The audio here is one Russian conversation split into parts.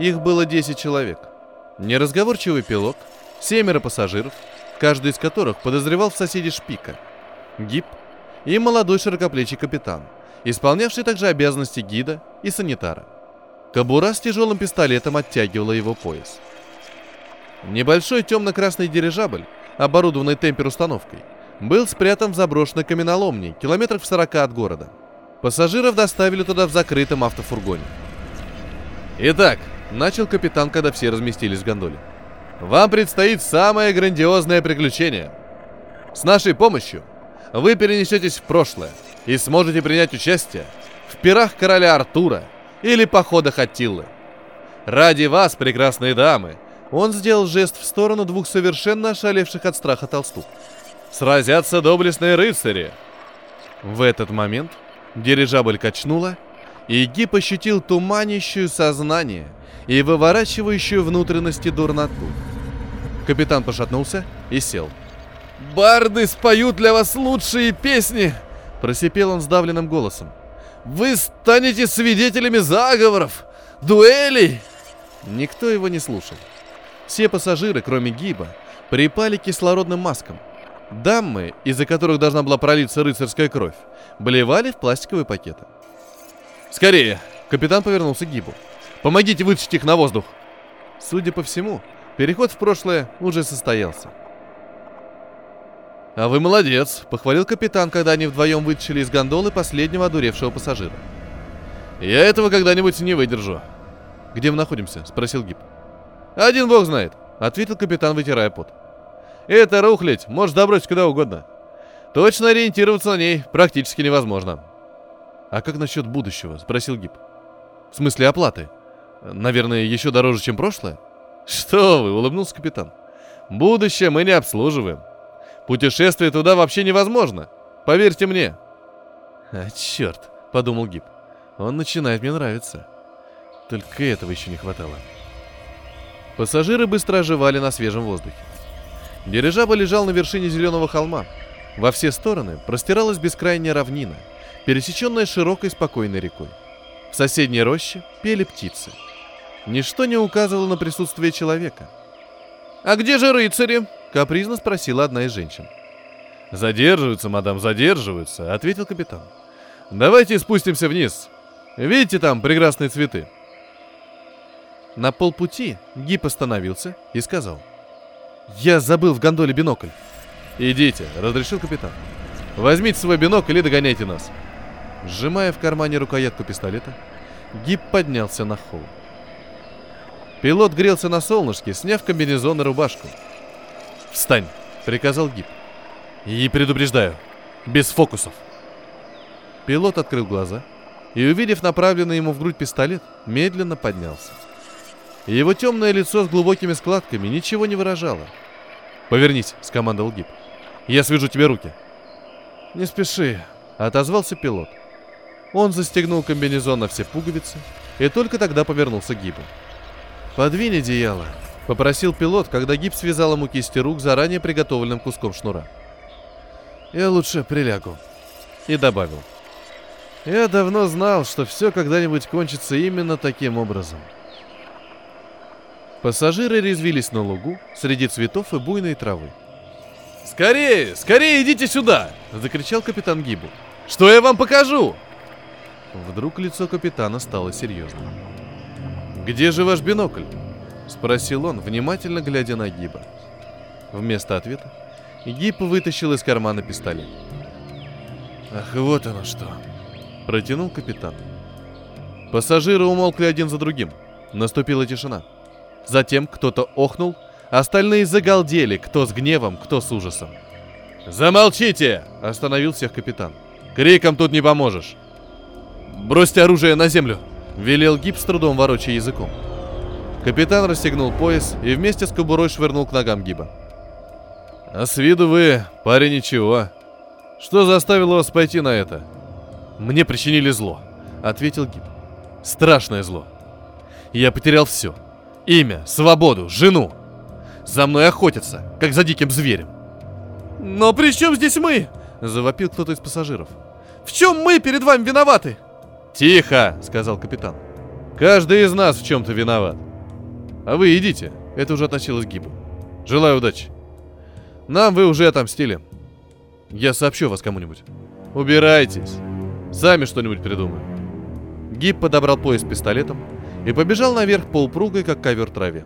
Их было 10 человек. Неразговорчивый пилот, семеро пассажиров, каждый из которых подозревал в соседе шпика, гиб и молодой широкоплечий капитан, исполнявший также обязанности гида и санитара. Кобура с тяжелым пистолетом оттягивала его пояс. Небольшой темно-красный дирижабль, оборудованный темпер-установкой, был спрятан в заброшенной каменоломне, километрах в 40 от города. Пассажиров доставили туда в закрытом автофургоне. Итак, начал капитан, когда все разместились в гондоле. Вам предстоит самое грандиозное приключение. С нашей помощью вы перенесетесь в прошлое и сможете принять участие в пирах короля Артура или походах Аттилы. Ради вас, прекрасные дамы, он сделал жест в сторону двух совершенно ошалевших от страха толстух. Сразятся доблестные рыцари. В этот момент дирижабль качнула, и Гип ощутил туманящую сознание и выворачивающую внутренности дурноту. Капитан пошатнулся и сел. «Барды споют для вас лучшие песни!» Просипел он сдавленным голосом. «Вы станете свидетелями заговоров, дуэлей!» Никто его не слушал. Все пассажиры, кроме Гиба, припали к кислородным маскам. Даммы, из-за которых должна была пролиться рыцарская кровь, блевали в пластиковые пакеты. «Скорее!» — капитан повернулся к Гибу. «Помогите вытащить их на воздух!» Судя по всему, переход в прошлое уже состоялся. «А вы молодец», — похвалил капитан, когда они вдвоем вытащили из гондолы последнего одуревшего пассажира. «Я этого когда-нибудь не выдержу». «Где мы находимся?» — спросил Гиб. «Один бог знает», — ответил капитан, вытирая пот. «Это рухлядь может добросить куда угодно. Точно ориентироваться на ней практически невозможно». «А как насчет будущего?» — спросил Гиб. «В смысле оплаты? Наверное, еще дороже, чем прошлое?» «Что вы?» — улыбнулся капитан. «Будущее мы не обслуживаем. Путешествие туда вообще невозможно. Поверьте мне». «А, черт», — подумал Гиб. «Он начинает мне нравиться. Только этого еще не хватало». Пассажиры быстро оживали на свежем воздухе. Дирижабль лежал на вершине зеленого холма. Во все стороны простиралась бескрайняя равнина, пересеченная широкой спокойной рекой. В соседней роще пели птицы. Ничто не указывало на присутствие человека. «А где же рыцари?» — капризно спросила одна из женщин. «Задерживаются, мадам, задерживаются», — ответил капитан. «Давайте спустимся вниз. Видите там прекрасные цветы?» На полпути Гип остановился и сказал. «Я забыл в гондоле бинокль». «Идите», — разрешил капитан. «Возьмите свой бинокль и догоняйте нас». Сжимая в кармане рукоятку пистолета, Гип поднялся на холм. Пилот грелся на солнышке, сняв комбинезон и рубашку. «Встань!» — приказал Гип. «И предупреждаю, без фокусов!» Пилот открыл глаза и, увидев направленный ему в грудь пистолет, медленно поднялся. Его темное лицо с глубокими складками ничего не выражало. «Повернись», — скомандовал Гип. «Я свяжу тебе руки». «Не спеши», — отозвался пилот. Он застегнул комбинезон на все пуговицы и только тогда повернулся к Гипу. «Подвинь одеяло», — попросил пилот, когда Гип связал ему кисти рук заранее приготовленным куском шнура. «Я лучше прилягу», — и добавил. «Я давно знал, что все когда-нибудь кончится именно таким образом». Пассажиры резвились на лугу среди цветов и буйной травы. «Скорее, скорее идите сюда!» — закричал капитан Гибу. «Что я вам покажу?» Вдруг лицо капитана стало серьезным. «Где же ваш бинокль?» — спросил он, внимательно глядя на Гиба. Вместо ответа Гиб вытащил из кармана пистолет. «Ах, вот оно что!» — протянул капитан. Пассажиры умолкли один за другим. Наступила тишина. Затем кто-то охнул, остальные загалдели, кто с гневом, кто с ужасом. «Замолчите!» — остановил всех капитан. «Криком тут не поможешь!» «Бросьте оружие на землю!» — велел Гиб с трудом ворочая языком. Капитан расстегнул пояс и вместе с кобурой швырнул к ногам Гиба. «А с виду вы, парень, ничего. Что заставило вас пойти на это?» «Мне причинили зло», — ответил Гиб. «Страшное зло. Я потерял все. Имя, свободу, жену. За мной охотятся, как за диким зверем. «Но при чем здесь мы?» — завопил кто-то из пассажиров. «В чем мы перед вами виноваты?» «Тихо!» — сказал капитан. «Каждый из нас в чем-то виноват. А вы идите, это уже относилось к Гибу. Желаю удачи. Нам вы уже отомстили. Я сообщу вас кому-нибудь. Убирайтесь. Сами что-нибудь придумаем. Гиб подобрал пояс пистолетом и побежал наверх полупругой, как ковер траве.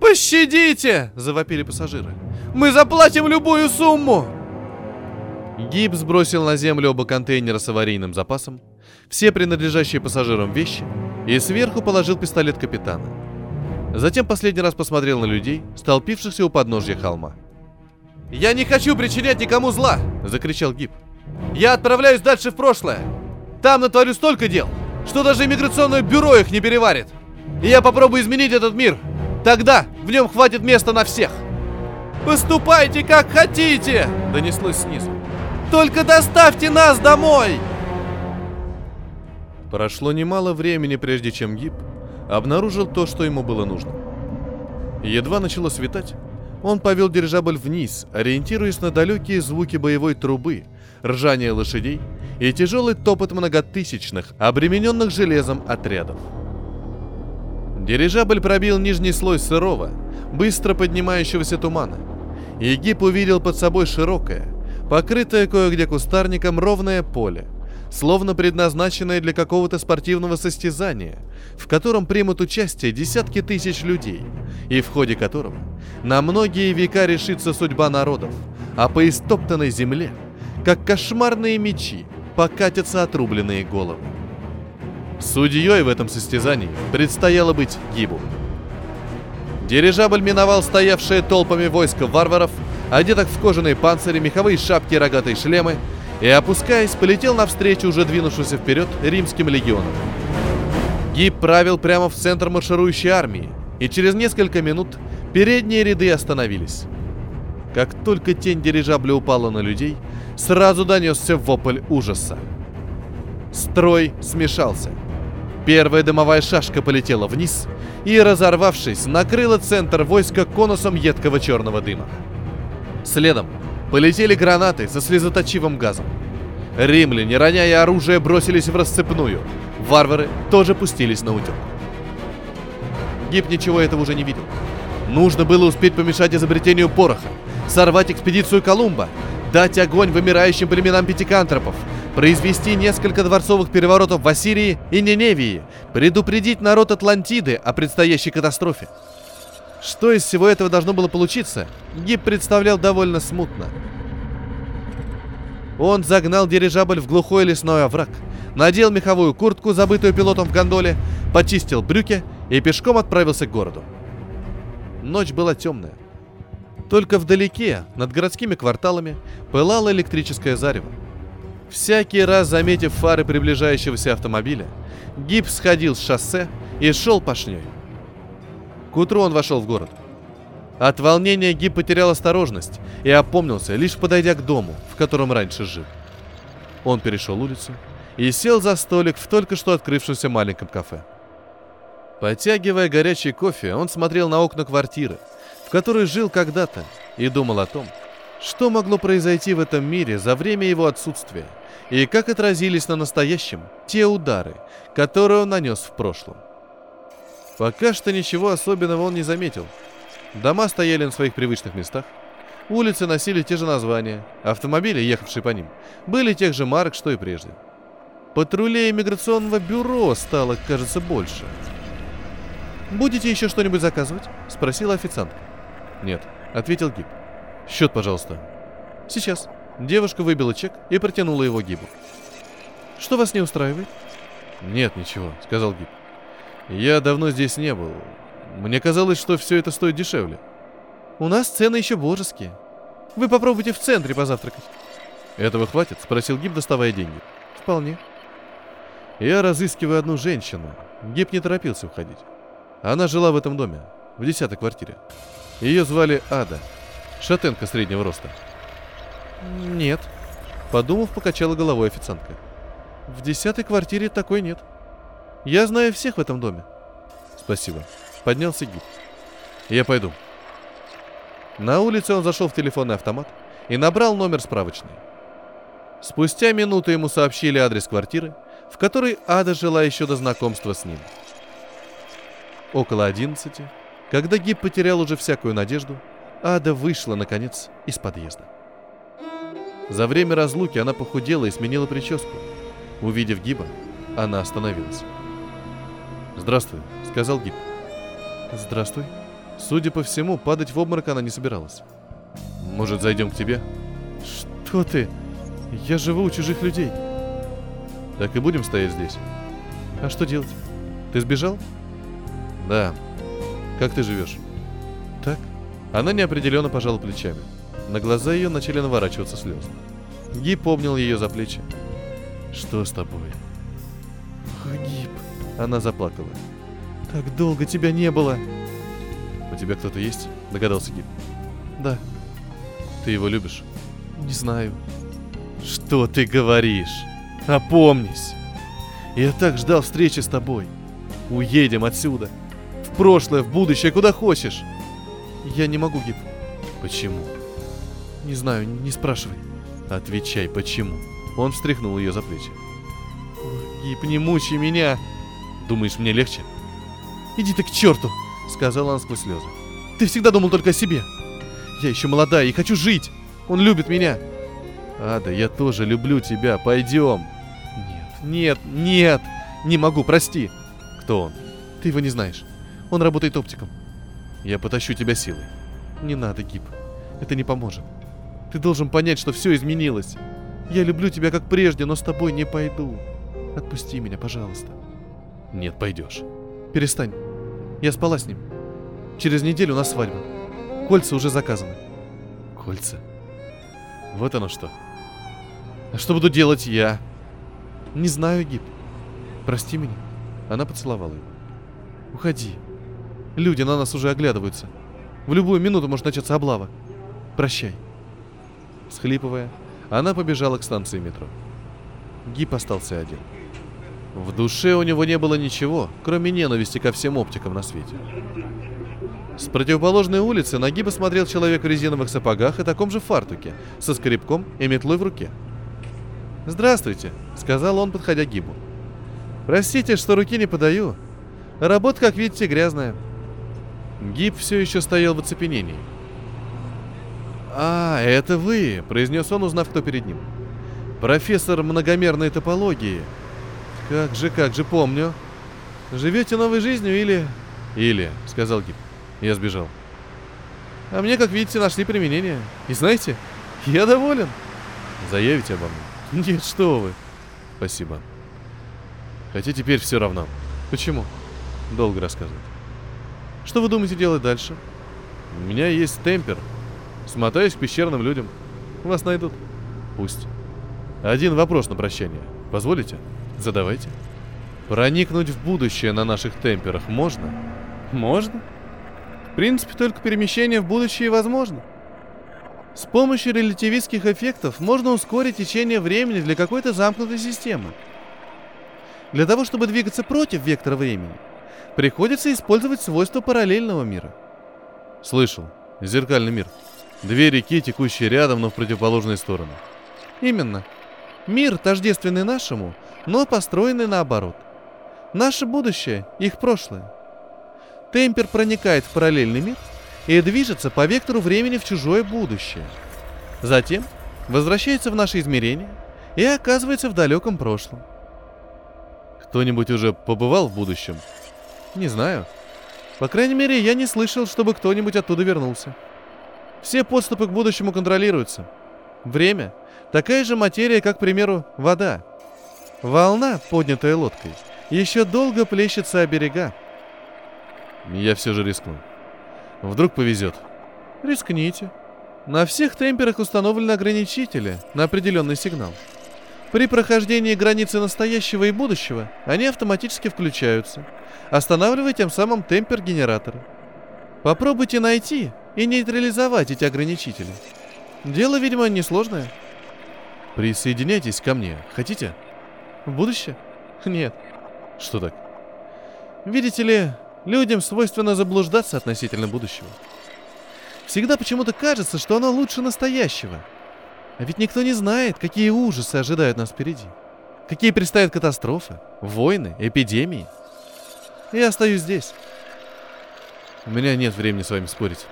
«Пощадите!» – завопили пассажиры. «Мы заплатим любую сумму!» Гиб сбросил на землю оба контейнера с аварийным запасом, все принадлежащие пассажирам вещи, и сверху положил пистолет капитана. Затем последний раз посмотрел на людей, столпившихся у подножья холма. «Я не хочу причинять никому зла!» – закричал Гиб. «Я отправляюсь дальше в прошлое! Там натворю столько дел, что даже иммиграционное бюро их не переварит! И я попробую изменить этот мир! Тогда в нем хватит места на всех!» «Поступайте как хотите!» – донеслось снизу. «Только доставьте нас домой!» Прошло немало времени, прежде чем Гиб обнаружил то, что ему было нужно. Едва начало светать, он повел дирижабль вниз, ориентируясь на далекие звуки боевой трубы, ржание лошадей и тяжелый топот многотысячных, обремененных железом отрядов. Дирижабль пробил нижний слой сырого, быстро поднимающегося тумана, и Гип увидел под собой широкое, покрытое кое-где кустарником ровное поле, словно предназначенное для какого-то спортивного состязания, в котором примут участие десятки тысяч людей, и в ходе которого на многие века решится судьба народов, а по истоптанной земле, как кошмарные мечи, покатятся отрубленные головы. Судьей в этом состязании предстояло быть Гибу. Дирижабль миновал стоявшие толпами войска варваров, одетых в кожаные панцири, меховые шапки и рогатые шлемы, и, опускаясь, полетел навстречу уже двинувшимся вперед римским легионам. Гиб правил прямо в центр марширующей армии, и через несколько минут передние ряды остановились. Как только тень дирижабля упала на людей, сразу донесся вопль ужаса. Строй смешался. Первая дымовая шашка полетела вниз и, разорвавшись, накрыла центр войска конусом едкого черного дыма. Следом полетели гранаты со слезоточивым газом. Римляне, роняя оружие, бросились в расцепную. Варвары тоже пустились на утек. Гиб ничего этого уже не видел. Нужно было успеть помешать изобретению пороха, сорвать экспедицию Колумба, дать огонь вымирающим племенам пятикантропов, произвести несколько дворцовых переворотов в Ассирии и Ниневии, предупредить народ Атлантиды о предстоящей катастрофе. Что из всего этого должно было получиться, Гиб представлял довольно смутно. Он загнал дирижабль в глухой лесной овраг, надел меховую куртку, забытую пилотом в гондоле, почистил брюки и пешком отправился к городу. Ночь была темная. Только вдалеке, над городскими кварталами, пылало электрическое зарево. Всякий раз заметив фары приближающегося автомобиля, Гиб сходил с шоссе и шел пошней. К утру он вошел в город. От волнения Гиб потерял осторожность и опомнился, лишь подойдя к дому, в котором раньше жил. Он перешел улицу и сел за столик в только что открывшемся маленьком кафе. Подтягивая горячий кофе, он смотрел на окна квартиры, в которой жил когда-то, и думал о том, что могло произойти в этом мире за время его отсутствия, и как отразились на настоящем те удары, которые он нанес в прошлом. Пока что ничего особенного он не заметил. Дома стояли на своих привычных местах. Улицы носили те же названия. Автомобили, ехавшие по ним, были тех же марок, что и прежде. Патрулей иммиграционного бюро стало, кажется, больше. «Будете еще что-нибудь заказывать?» — спросила официантка. «Нет», — ответил Гиб. «Счет, пожалуйста». «Сейчас». Девушка выбила чек и протянула его Гибу. «Что вас не устраивает?» «Нет, ничего», — сказал Гиб. Я давно здесь не был. Мне казалось, что все это стоит дешевле. У нас цены еще божеские. Вы попробуйте в центре позавтракать. Этого хватит? Спросил Гиб, доставая деньги. Вполне. Я разыскиваю одну женщину. Гиб не торопился уходить. Она жила в этом доме, в десятой квартире. Ее звали Ада. Шатенка среднего роста. Нет. Подумав, покачала головой официантка. В десятой квартире такой нет. Я знаю всех в этом доме. Спасибо. Поднялся гид. Я пойду. На улице он зашел в телефонный автомат и набрал номер справочной. Спустя минуту ему сообщили адрес квартиры, в которой Ада жила еще до знакомства с ним. Около одиннадцати Когда Гиб потерял уже всякую надежду, Ада вышла, наконец, из подъезда. За время разлуки она похудела и сменила прическу. Увидев Гиба, она остановилась. «Здравствуй», — сказал Гиб. «Здравствуй». Судя по всему, падать в обморок она не собиралась. «Может, зайдем к тебе?» «Что ты? Я живу у чужих людей». «Так и будем стоять здесь?» «А что делать? Ты сбежал?» «Да. Как ты живешь?» «Так». Она неопределенно пожала плечами. На глаза ее начали наворачиваться слезы. Гиб обнял ее за плечи. «Что с тобой?» Гиб. Она заплакала. «Так долго тебя не было!» «У тебя кто-то есть?» Догадался Гиб. «Да». «Ты его любишь?» «Не знаю». «Что ты говоришь? Опомнись!» «Я так ждал встречи с тобой. Уедем отсюда. В прошлое, в будущее, куда хочешь». «Я не могу, Гиб». «Почему?» «Не знаю, не спрашивай». «Отвечай, почему?» Он встряхнул ее за плечи. «Гиб, не мучай меня!» «Думаешь, мне легче?» «Иди ты к черту!» — сказала она сквозь слезы. «Ты всегда думал только о себе. Я еще молодая и хочу жить. Он любит меня». «Ада, я тоже люблю тебя. Пойдем». «Нет, нет, нет! Не могу, прости». «Кто он?» «Ты его не знаешь. Он работает оптиком». «Я потащу тебя силой». «Не надо, Гиб. Это не поможет. Ты должен понять, что все изменилось. Я люблю тебя как прежде, но с тобой не пойду. Отпусти меня, пожалуйста». «Нет, пойдешь». «Перестань. Я спала с ним. Через неделю у нас свадьба. Кольца уже заказаны». «Кольца? Вот оно что. А что буду делать я?» «Не знаю, Гиб. Прости меня». Она поцеловала его. «Уходи. Люди на нас уже оглядываются. В любую минуту может начаться облава. Прощай». Схлипывая, она побежала к станции метро. Гип остался один. В душе у него не было ничего, кроме ненависти ко всем оптикам на свете. С противоположной улицы на Гиба смотрел человек в резиновых сапогах и таком же фартуке, со скребком и метлой в руке. «Здравствуйте», — сказал он, подходя к Гибу. «Простите, что руки не подаю. Работа, как видите, грязная». Гиб все еще стоял в оцепенении. «А, это вы», — произнес он, узнав, кто перед ним. «Профессор многомерной топологии. Как же, как же, помню. Живете новой жизнью или...» «Или», — сказал Гиб. Я сбежал. «А мне, как видите, нашли применение. И знаете, я доволен». «Заявите обо мне?» «Нет, что вы». «Спасибо». Хотя теперь все равно. Почему? Долго рассказывать. Что вы думаете делать дальше? У меня есть темпер, Смотаюсь к пещерным людям. Вас найдут. Пусть. Один вопрос на прощание. Позволите? Задавайте. Проникнуть в будущее на наших темперах можно? Можно. В принципе, только перемещение в будущее возможно. С помощью релятивистских эффектов можно ускорить течение времени для какой-то замкнутой системы. Для того, чтобы двигаться против вектора времени, приходится использовать свойства параллельного мира. Слышал. Зеркальный мир. Две реки, текущие рядом, но в противоположные стороны. Именно. Мир тождественный нашему, но построенный наоборот. Наше будущее, их прошлое. Темпер проникает в параллельный мир и движется по вектору времени в чужое будущее. Затем возвращается в наше измерение и оказывается в далеком прошлом. Кто-нибудь уже побывал в будущем? Не знаю. По крайней мере, я не слышал, чтобы кто-нибудь оттуда вернулся. Все подступы к будущему контролируются. Время – такая же материя, как, к примеру, вода. Волна, поднятая лодкой, еще долго плещется о берега. Я все же рискну. Вдруг повезет. Рискните. На всех темперах установлены ограничители на определенный сигнал. При прохождении границы настоящего и будущего они автоматически включаются, останавливая тем самым темпер генератора. Попробуйте найти и нейтрализовать эти ограничители. Дело, видимо, несложное. Присоединяйтесь ко мне. Хотите? В будущее? Нет. Что так? Видите ли, людям свойственно заблуждаться относительно будущего. Всегда почему-то кажется, что оно лучше настоящего. А ведь никто не знает, какие ужасы ожидают нас впереди. Какие предстоят катастрофы, войны, эпидемии. Я остаюсь здесь. У меня нет времени с вами спорить.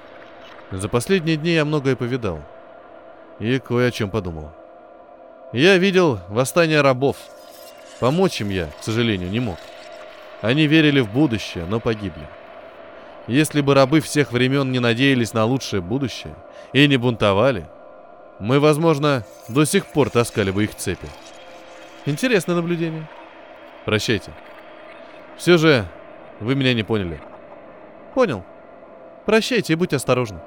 За последние дни я многое повидал. И кое о чем подумал. Я видел восстание рабов. Помочь им я, к сожалению, не мог. Они верили в будущее, но погибли. Если бы рабы всех времен не надеялись на лучшее будущее и не бунтовали, мы, возможно, до сих пор таскали бы их цепи. Интересное наблюдение. Прощайте. Все же вы меня не поняли. Понял. Прощайте и будьте осторожны.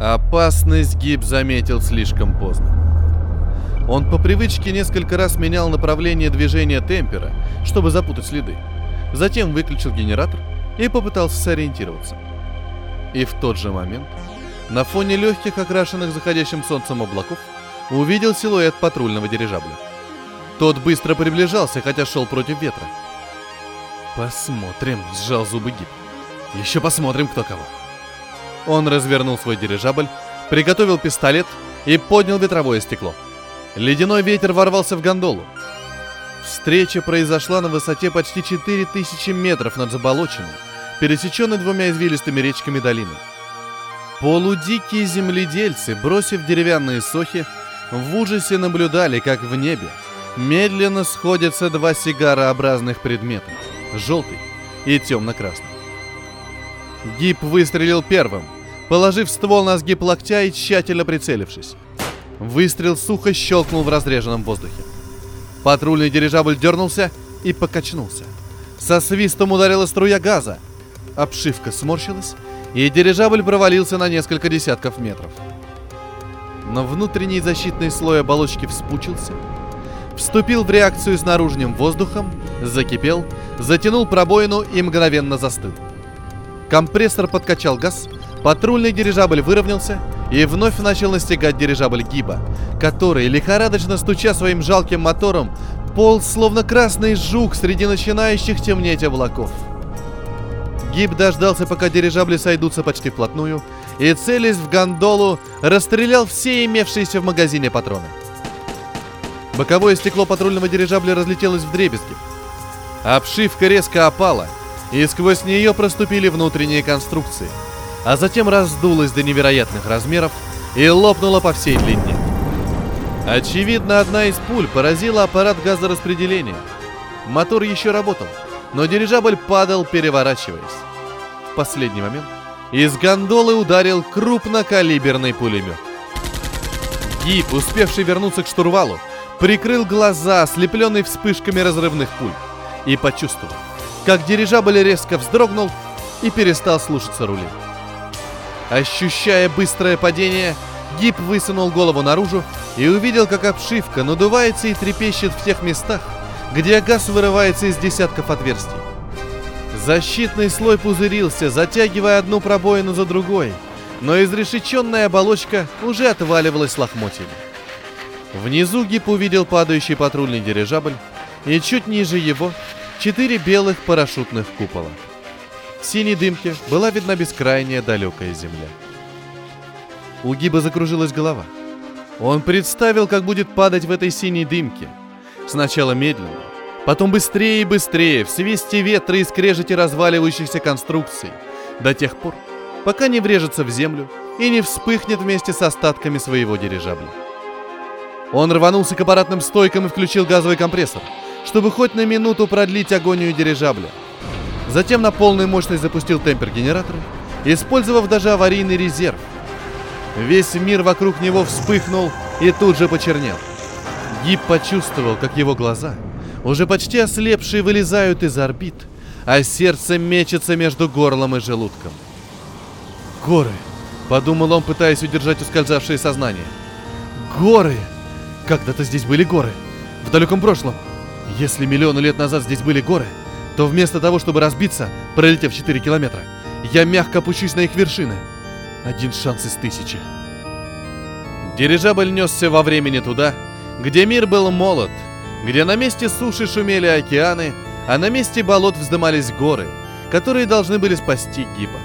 Опасность Гиб заметил слишком поздно. Он по привычке несколько раз менял направление движения темпера, чтобы запутать следы. Затем выключил генератор и попытался сориентироваться. И в тот же момент, на фоне легких, окрашенных заходящим солнцем облаков, увидел силуэт патрульного дирижабля. Тот быстро приближался, хотя шел против ветра. «Посмотрим», — сжал зубы Гиб. «Еще посмотрим, кто кого». Он развернул свой дирижабль, приготовил пистолет и поднял ветровое стекло. Ледяной ветер ворвался в гондолу. Встреча произошла на высоте почти 4000 метров над заболоченной, пересеченной двумя извилистыми речками долины. Полудикие земледельцы, бросив деревянные сохи, в ужасе наблюдали, как в небе медленно сходятся два сигарообразных предмета — желтый и темно-красный. Гип выстрелил первым, положив ствол на сгиб локтя и тщательно прицелившись. Выстрел сухо щелкнул в разреженном воздухе. Патрульный дирижабль дернулся и покачнулся. Со свистом ударила струя газа. Обшивка сморщилась, и дирижабль провалился на несколько десятков метров. Но внутренний защитный слой оболочки вспучился, вступил в реакцию с наружным воздухом, закипел, затянул пробоину и мгновенно застыл. Компрессор подкачал газ, патрульный дирижабль выровнялся и вновь начал настигать дирижабль Гиба, который, лихорадочно стуча своим жалким мотором, полз словно красный жук среди начинающих темнеть облаков. Гиб дождался, пока дирижабли сойдутся почти вплотную, и, целясь в гондолу, расстрелял все имевшиеся в магазине патроны. Боковое стекло патрульного дирижабля разлетелось в дребезги. Обшивка резко опала, и сквозь нее проступили внутренние конструкции – а затем раздулась до невероятных размеров и лопнула по всей длине. Очевидно, одна из пуль поразила аппарат газораспределения. Мотор еще работал, но дирижабль падал, переворачиваясь. В последний момент из гондолы ударил крупнокалиберный пулемет. Гип, успевший вернуться к штурвалу, прикрыл глаза, ослепленный вспышками разрывных пуль, и почувствовал, как дирижабль резко вздрогнул и перестал слушаться руля. Ощущая быстрое падение, Гип высунул голову наружу и увидел, как обшивка надувается и трепещет в тех местах, где газ вырывается из десятков отверстий. Защитный слой пузырился, затягивая одну пробоину за другой, но изрешеченная оболочка уже отваливалась лохмотьями. Внизу Гип увидел падающий патрульный дирижабль, и чуть ниже его четыре белых парашютных купола. В синей дымке была видна бескрайняя далекая земля. У Гиба закружилась голова. Он представил, как будет падать в этой синей дымке. Сначала медленно, потом быстрее и быстрее, в свисте ветра и скрежете разваливающихся конструкций, до тех пор, пока не врежется в землю и не вспыхнет вместе с остатками своего дирижабля. Он рванулся к аппаратным стойкам и включил газовый компрессор, чтобы хоть на минуту продлить агонию дирижабля – Затем на полную мощность запустил темпер-генераторы, использовав даже аварийный резерв. Весь мир вокруг него вспыхнул и тут же почернел. Гиб почувствовал, как его глаза, уже почти ослепшие, вылезают из орбит, а сердце мечется между горлом и желудком. «Горы!» — подумал он, пытаясь удержать ускользавшее сознание. «Горы! Когда-то здесь были горы. В далеком прошлом. Если миллионы лет назад здесь были горы, то вместо того, чтобы разбиться, пролетев 4 километра, я мягко опущусь на их вершины. Один шанс из тысячи. Дирижабль несся во времени туда, где мир был молод, где на месте суши шумели океаны, а на месте болот вздымались горы, которые должны были спасти Гиба.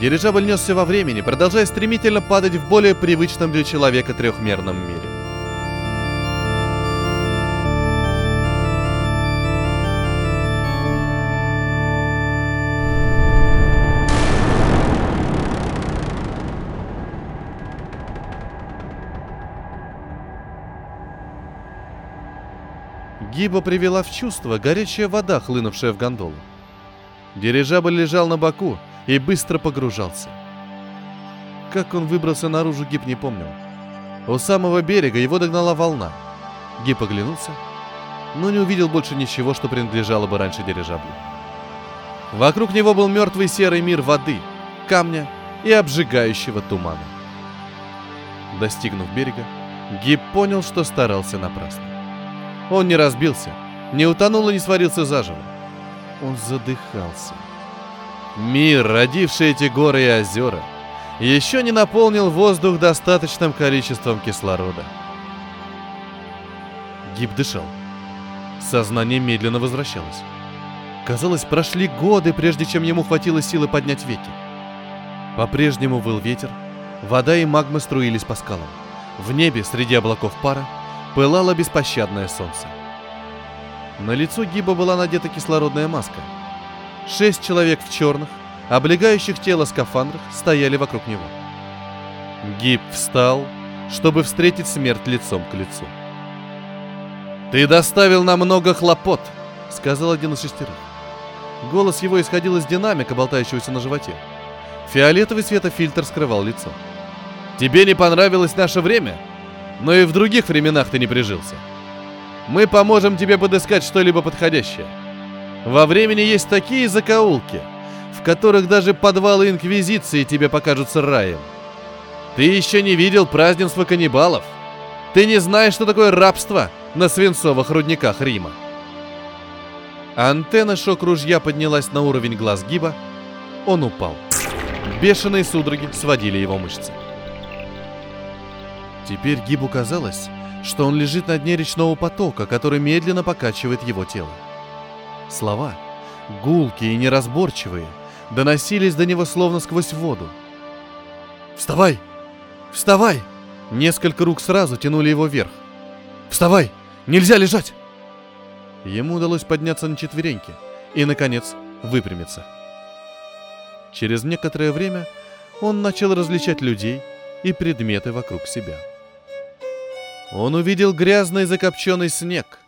Дирижабль несся во времени, продолжая стремительно падать в более привычном для человека трехмерном мире. Гиба привела в чувство горячая вода, хлынувшая в гондолу. Дирижабль лежал на боку и быстро погружался. Как он выбрался наружу, Гиб не помнил. У самого берега его догнала волна. Гиб оглянулся, но не увидел больше ничего, что принадлежало бы раньше дирижаблю. Вокруг него был мертвый серый мир воды, камня и обжигающего тумана. Достигнув берега, Гиб понял, что старался напрасно. Он не разбился, не утонул и не сварился заживо. Он задыхался. Мир, родивший эти горы и озера, еще не наполнил воздух достаточным количеством кислорода. Гиб дышал. Сознание медленно возвращалось. Казалось, прошли годы, прежде чем ему хватило силы поднять веки. По-прежнему выл ветер, вода и магма струились по скалам. В небе, среди облаков пара, пылало беспощадное солнце. На лицо Гиба была надета кислородная маска. Шесть человек в черных, облегающих тело скафандрах, стояли вокруг него. Гиб встал, чтобы встретить смерть лицом к лицу. «Ты доставил нам много хлопот», — сказал один из шестерых. Голос его исходил из динамика, болтающегося на животе. Фиолетовый светофильтр скрывал лицо. «Тебе не понравилось наше время? Но и в других временах ты не прижился. Мы поможем тебе подыскать что-либо подходящее. Во времени есть такие закоулки, в которых даже подвалы Инквизиции тебе покажутся раем. Ты еще не видел празднества каннибалов. Ты не знаешь, что такое рабство на свинцовых рудниках Рима. Антенна шок-ружья поднялась на уровень глаз Гиба. Он упал. Бешеные судороги сводили его мышцы. Теперь Гибу казалось, что он лежит на дне речного потока, который медленно покачивает его тело. Слова, гулкие и неразборчивые, доносились до него словно сквозь воду. «Вставай! Вставай!» Несколько рук сразу тянули его вверх. «Вставай! Нельзя лежать!» Ему удалось подняться на четвереньки и, наконец, выпрямиться. Через некоторое время он начал различать людей и предметы вокруг себя. Он увидел грязный закопченный снег,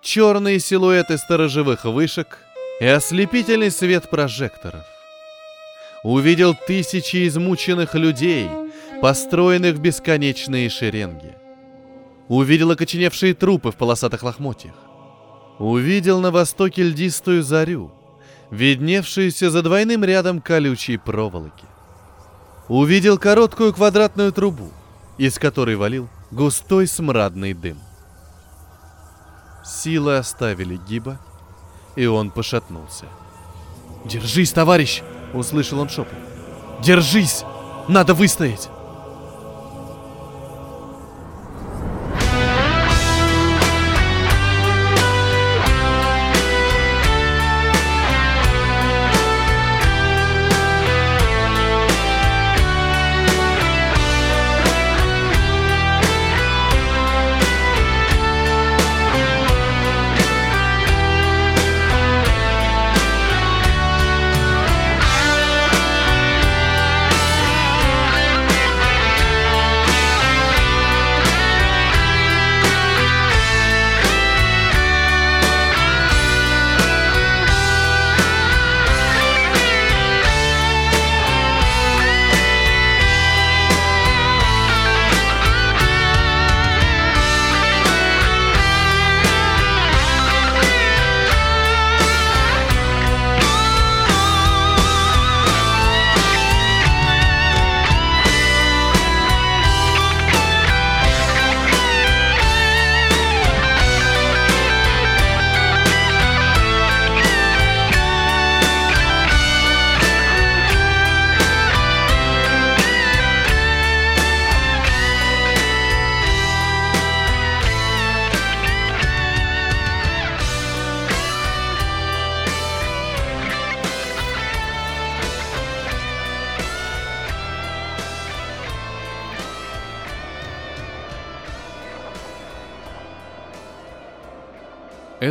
черные силуэты сторожевых вышек и ослепительный свет прожекторов. Увидел тысячи измученных людей, построенных в бесконечные шеренги. Увидел окоченевшие трупы в полосатых лохмотьях. Увидел на востоке льдистую зарю, видневшуюся за двойным рядом колючей проволоки. Увидел короткую квадратную трубу, из которой валил густой смрадный дым. Силы оставили Гиба, и он пошатнулся. «Держись, товарищ!» — услышал он шепот. «Держись! Надо выстоять!»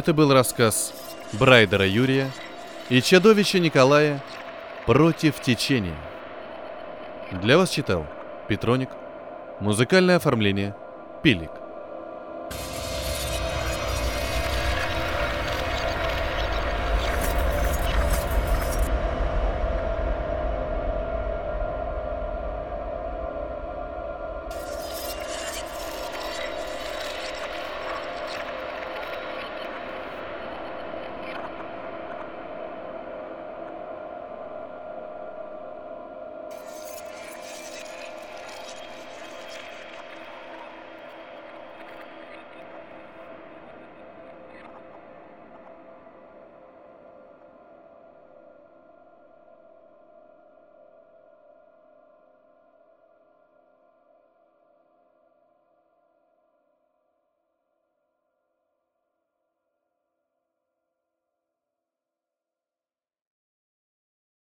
Это был рассказ Брайдера Юрия и чудовища Николая «Против течения». Для вас читал Петроник. Музыкальное оформление Пилик.